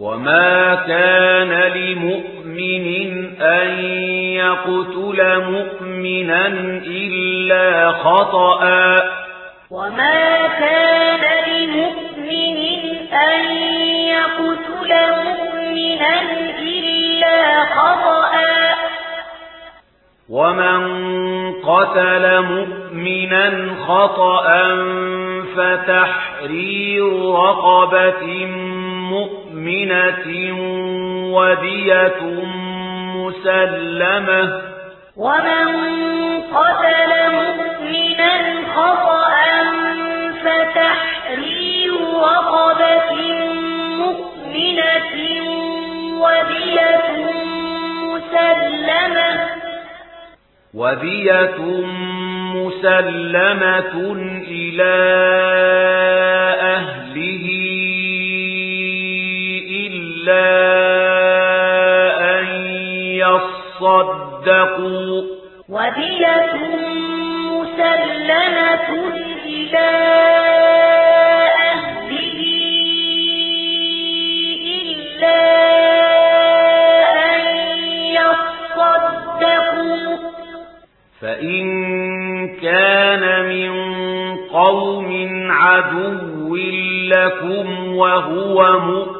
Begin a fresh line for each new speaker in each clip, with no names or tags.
وما كان لمؤمن أن يقتل مؤمنا إلا خطأ.
وما كان لمؤمن أن يقتل مؤمنا إلا خطأ.
ومن قتل مؤمنا خطأ فتحرير رقبة مؤمنا مؤمنة ودية مسلمة.
ومن قتل مؤمنا خطأ فتحرير رقبة مؤمنة ودية مسلمة.
ودية مسلمة إلى إلا أن يصدقوا
ودية مسلمة إلى أهله إلا أن يصدقوا
فإن كان من قوم عدو لكم وهو مؤمن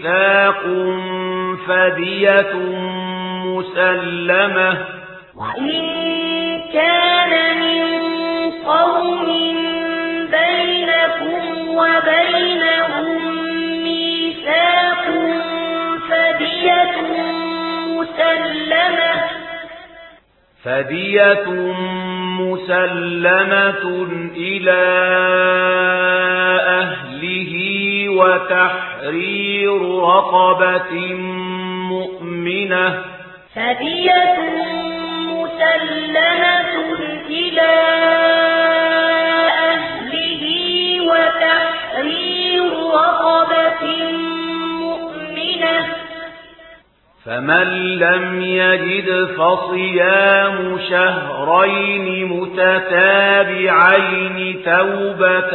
ميثاق فدية مسلمة
وإن كان من قوم بينكم وبينهم ميثاق فدية مسلمة
فدية مسلمة إلى أهل وتحرير رقبة مؤمنة.
فدية مسلمة إلى أهله وتحرير رقبة مؤمنة.
فمن لم يجد فصيام شهرين متتابعين توبة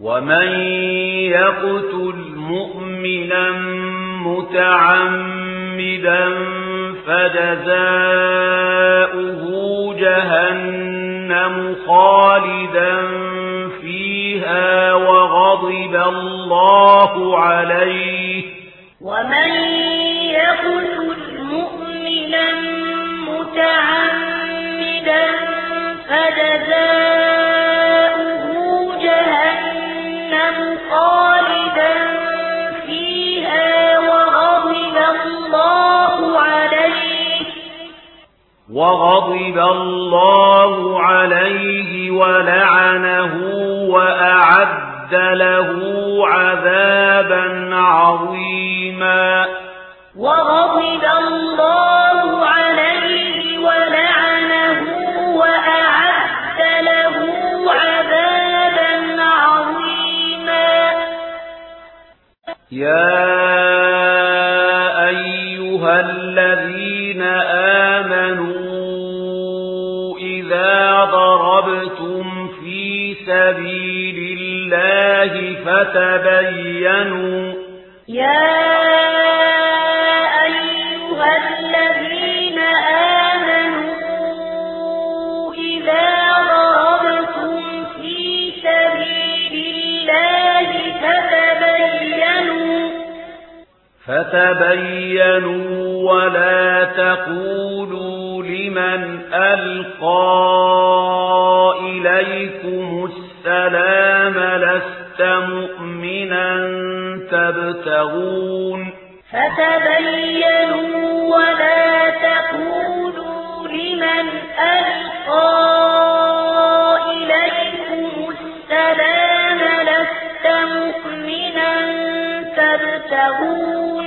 ومن يقتل مؤمنا متعمدا فجزاؤه جهنم خالدا فيها وغضب الله عليه
ومن وغضب الله عليه
ولعنه وأعد له عذابا عظيما.
وغضب الله عليه ولعنه وأعد له عذابا عظيما.
يا أيها الذين آمنوا الله فتبينوا.
يا أيها الذين آمنوا إذا ضربتم في سبيل الله فتبينوا.
فتبينوا ولا تقولوا لمن ألقى إليكم السلام لست مؤمنا تبتغون
فتبينوا ولا تقولوا لمن ألقى إليكم السلام لست مؤمنا تبتغون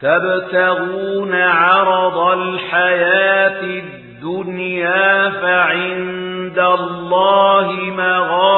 تبتغون عرض الحياة الدنيا فعند الله مغارب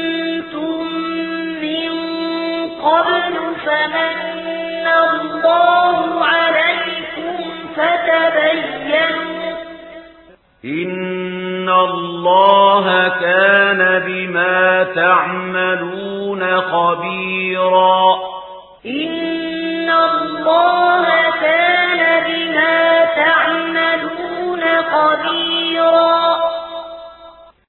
فمن الله عليكم فتبينوا. إن الله كان بما تعملون خبيرا.
إن الله كان بما تعملون خبيرا.